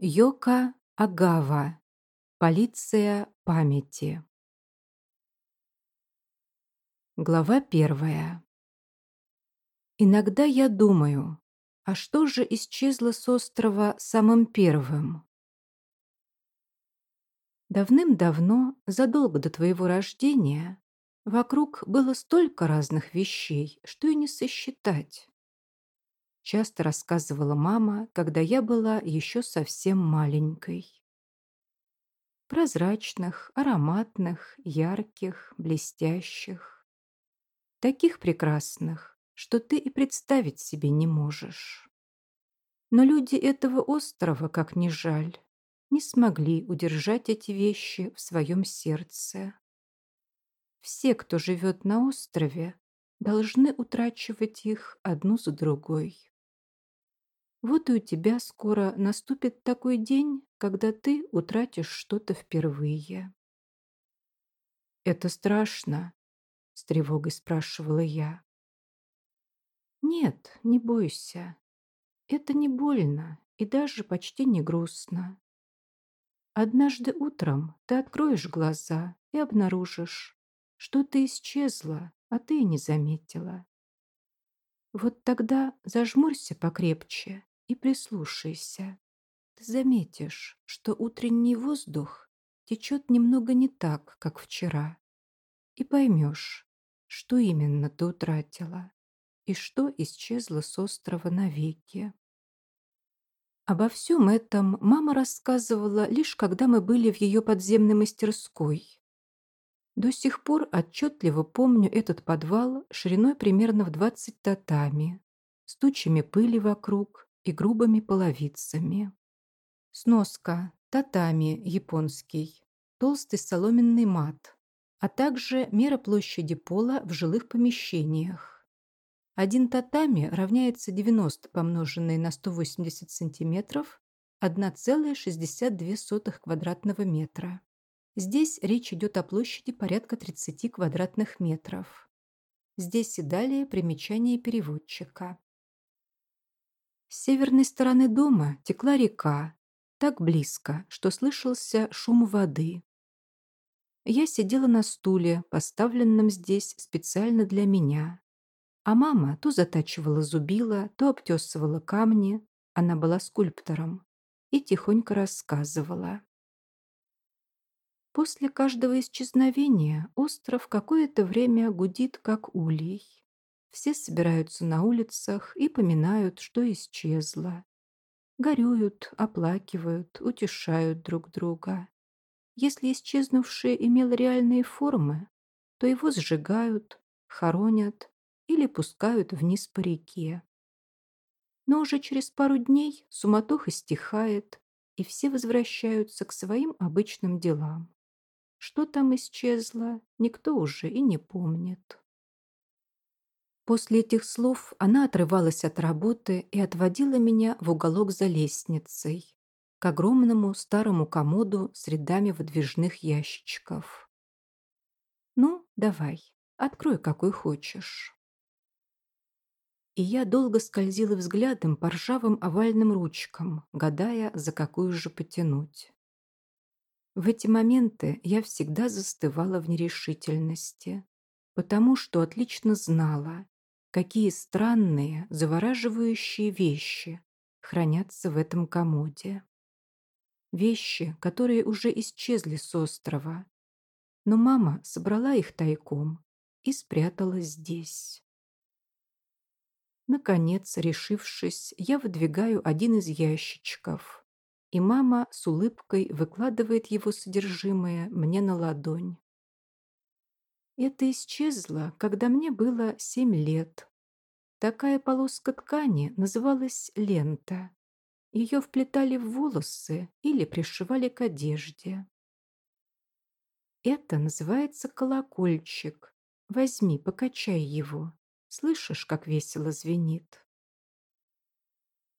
Йока Агава. Полиция памяти. Глава первая. Иногда я думаю, а что же исчезло с острова самым первым? Давным-давно, задолго до твоего рождения, вокруг было столько разных вещей, что и не сосчитать часто рассказывала мама, когда я была еще совсем маленькой. Прозрачных, ароматных, ярких, блестящих. Таких прекрасных, что ты и представить себе не можешь. Но люди этого острова, как ни жаль, не смогли удержать эти вещи в своем сердце. Все, кто живет на острове, должны утрачивать их одну за другой. Вот и у тебя скоро наступит такой день, когда ты утратишь что-то впервые. «Это страшно?» — с тревогой спрашивала я. «Нет, не бойся. Это не больно и даже почти не грустно. Однажды утром ты откроешь глаза и обнаружишь, что ты исчезла, а ты и не заметила. Вот тогда зажмурься покрепче и прислушайся. Ты заметишь, что утренний воздух течет немного не так, как вчера. И поймешь, что именно ты утратила и что исчезло с острова навеки. Обо всем этом мама рассказывала лишь когда мы были в ее подземной мастерской. До сих пор отчетливо помню этот подвал шириной примерно в 20 татами, с тучами пыли вокруг, и грубыми половицами. Сноска. Татами японский. Толстый соломенный мат. А также мера площади пола в жилых помещениях. Один татами равняется 90 помноженное на 180 сантиметров 1,62 квадратного метра. Здесь речь идет о площади порядка 30 квадратных метров. Здесь и далее примечание переводчика. С северной стороны дома текла река, так близко, что слышался шум воды. Я сидела на стуле, поставленном здесь специально для меня. А мама то затачивала зубила, то обтесывала камни, она была скульптором, и тихонько рассказывала. После каждого исчезновения остров какое-то время гудит, как улей. Все собираются на улицах и поминают, что исчезло. Горюют, оплакивают, утешают друг друга. Если исчезнувшее имело реальные формы, то его сжигают, хоронят или пускают вниз по реке. Но уже через пару дней суматоха стихает, и все возвращаются к своим обычным делам. Что там исчезло, никто уже и не помнит. После этих слов она отрывалась от работы и отводила меня в уголок за лестницей, к огромному старому комоду с рядами выдвижных ящичков. «Ну, давай, открой, какой хочешь». И я долго скользила взглядом по ржавым овальным ручкам, гадая, за какую же потянуть. В эти моменты я всегда застывала в нерешительности, потому что отлично знала, Какие странные, завораживающие вещи хранятся в этом комоде. Вещи, которые уже исчезли с острова. Но мама собрала их тайком и спрятала здесь. Наконец, решившись, я выдвигаю один из ящичков, и мама с улыбкой выкладывает его содержимое мне на ладонь. Это исчезло, когда мне было семь лет. Такая полоска ткани называлась лента. Ее вплетали в волосы или пришивали к одежде. Это называется колокольчик. Возьми, покачай его. Слышишь, как весело звенит?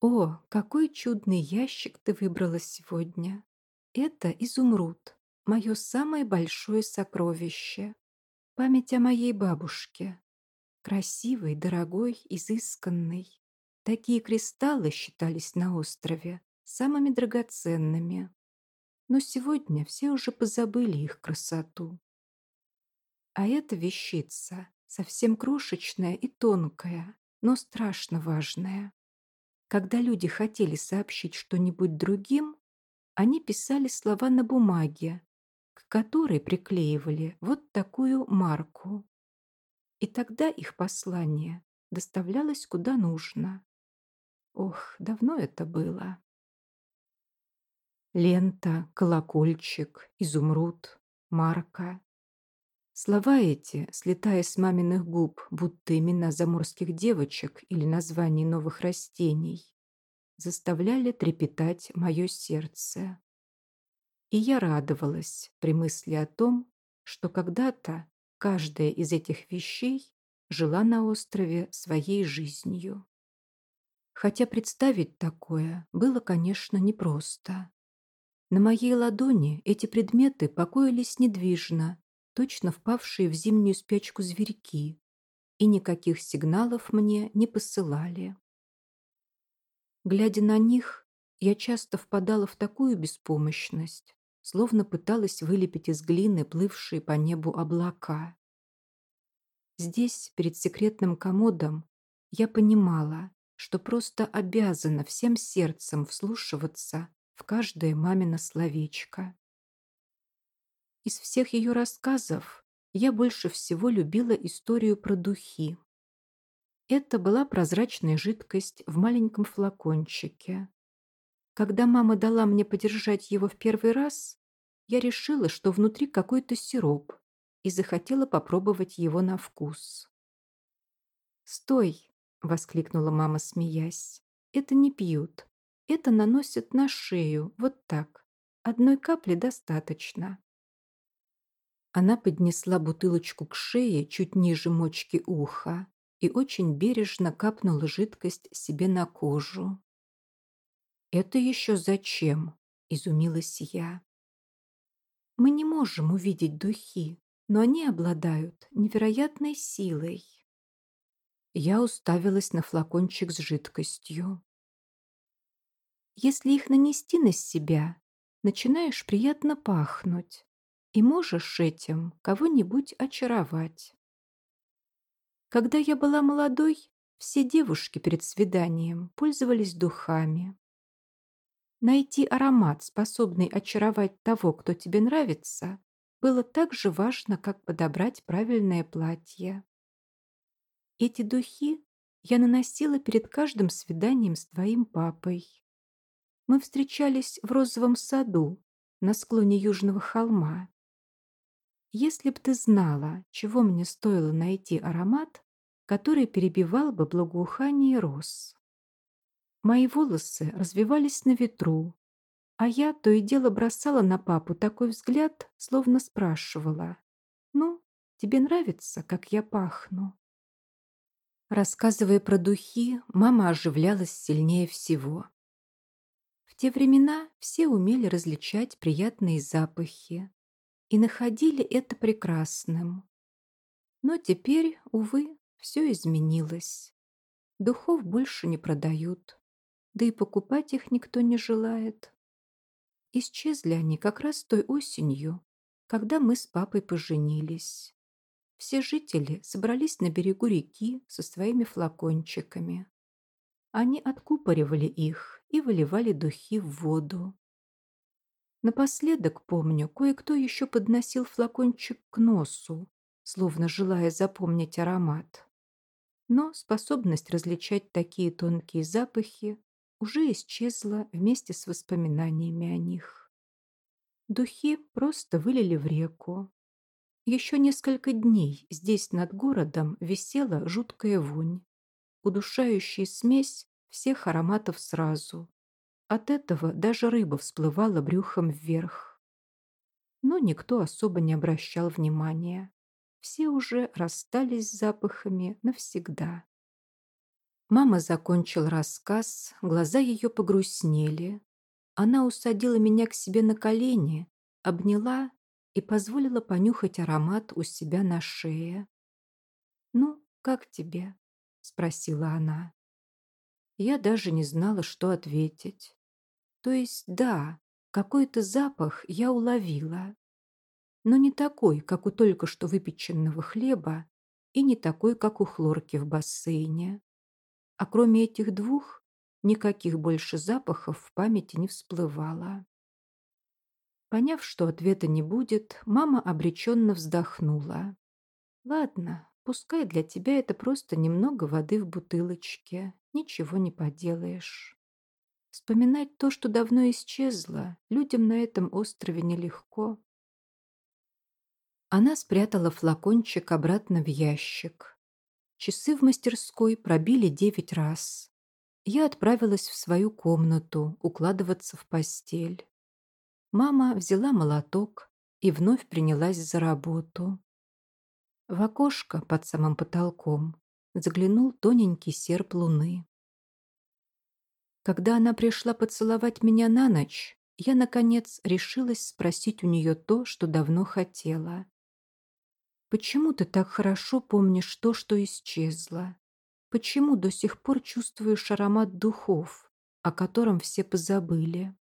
О, какой чудный ящик ты выбрала сегодня. Это изумруд, мое самое большое сокровище. Память о моей бабушке. Красивой, дорогой, изысканной. Такие кристаллы считались на острове самыми драгоценными. Но сегодня все уже позабыли их красоту. А эта вещица совсем крошечная и тонкая, но страшно важная. Когда люди хотели сообщить что-нибудь другим, они писали слова на бумаге, к которой приклеивали вот такую марку. И тогда их послание доставлялось куда нужно. Ох, давно это было. Лента, колокольчик, изумруд, марка. Слова эти, слетая с маминых губ, будто имена заморских девочек или названий новых растений, заставляли трепетать мое сердце. И я радовалась при мысли о том, что когда-то каждая из этих вещей жила на острове своей жизнью. Хотя представить такое было, конечно, непросто. На моей ладони эти предметы покоились недвижно, точно впавшие в зимнюю спячку зверьки, и никаких сигналов мне не посылали. Глядя на них, я часто впадала в такую беспомощность, словно пыталась вылепить из глины плывшие по небу облака. Здесь, перед секретным комодом, я понимала, что просто обязана всем сердцем вслушиваться в каждое мамино словечко. Из всех ее рассказов я больше всего любила историю про духи. Это была прозрачная жидкость в маленьком флакончике. Когда мама дала мне подержать его в первый раз, я решила, что внутри какой-то сироп, и захотела попробовать его на вкус. «Стой!» — воскликнула мама, смеясь. «Это не пьют. Это наносят на шею, вот так. Одной капли достаточно. Она поднесла бутылочку к шее чуть ниже мочки уха и очень бережно капнула жидкость себе на кожу. «Это еще зачем?» – изумилась я. «Мы не можем увидеть духи, но они обладают невероятной силой». Я уставилась на флакончик с жидкостью. Если их нанести на себя, начинаешь приятно пахнуть и можешь этим кого-нибудь очаровать. Когда я была молодой, все девушки перед свиданием пользовались духами. Найти аромат, способный очаровать того, кто тебе нравится, было так же важно, как подобрать правильное платье. Эти духи я наносила перед каждым свиданием с твоим папой. Мы встречались в розовом саду на склоне южного холма. Если б ты знала, чего мне стоило найти аромат, который перебивал бы благоухание роз. Мои волосы развивались на ветру, а я то и дело бросала на папу такой взгляд, словно спрашивала, «Ну, тебе нравится, как я пахну?» Рассказывая про духи, мама оживлялась сильнее всего. В те времена все умели различать приятные запахи и находили это прекрасным. Но теперь, увы, все изменилось. Духов больше не продают, да и покупать их никто не желает. Исчезли они как раз той осенью, когда мы с папой поженились. Все жители собрались на берегу реки со своими флакончиками. Они откупоривали их и выливали духи в воду. Напоследок, помню, кое-кто еще подносил флакончик к носу, словно желая запомнить аромат. Но способность различать такие тонкие запахи уже исчезла вместе с воспоминаниями о них. Духи просто вылили в реку. Еще несколько дней здесь над городом висела жуткая вонь, удушающая смесь всех ароматов сразу. От этого даже рыба всплывала брюхом вверх. Но никто особо не обращал внимания. Все уже расстались с запахами навсегда. Мама закончила рассказ, глаза ее погрустнели. Она усадила меня к себе на колени, обняла и позволила понюхать аромат у себя на шее. «Ну, как тебе?» — спросила она. Я даже не знала, что ответить. То есть, да, какой-то запах я уловила. Но не такой, как у только что выпеченного хлеба, и не такой, как у хлорки в бассейне. А кроме этих двух, никаких больше запахов в памяти не всплывало. Поняв, что ответа не будет, мама обреченно вздохнула. «Ладно, пускай для тебя это просто немного воды в бутылочке. Ничего не поделаешь. Вспоминать то, что давно исчезло, людям на этом острове нелегко». Она спрятала флакончик обратно в ящик. Часы в мастерской пробили девять раз. Я отправилась в свою комнату укладываться в постель. Мама взяла молоток и вновь принялась за работу. В окошко под самым потолком заглянул тоненький серп луны. Когда она пришла поцеловать меня на ночь, я, наконец, решилась спросить у нее то, что давно хотела. «Почему ты так хорошо помнишь то, что исчезло? Почему до сих пор чувствуешь аромат духов, о котором все позабыли?»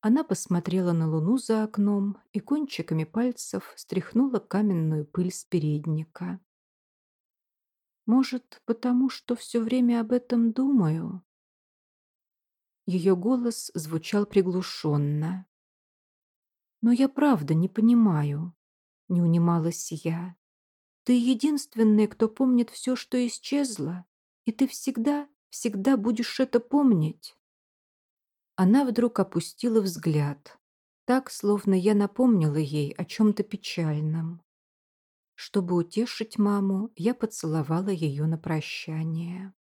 Она посмотрела на луну за окном и кончиками пальцев стряхнула каменную пыль с передника. «Может, потому что все время об этом думаю?» Ее голос звучал приглушенно. «Но я правда не понимаю», — не унималась я. «Ты единственный, кто помнит все, что исчезло, и ты всегда, всегда будешь это помнить». Она вдруг опустила взгляд, так, словно я напомнила ей о чем-то печальном. Чтобы утешить маму, я поцеловала ее на прощание.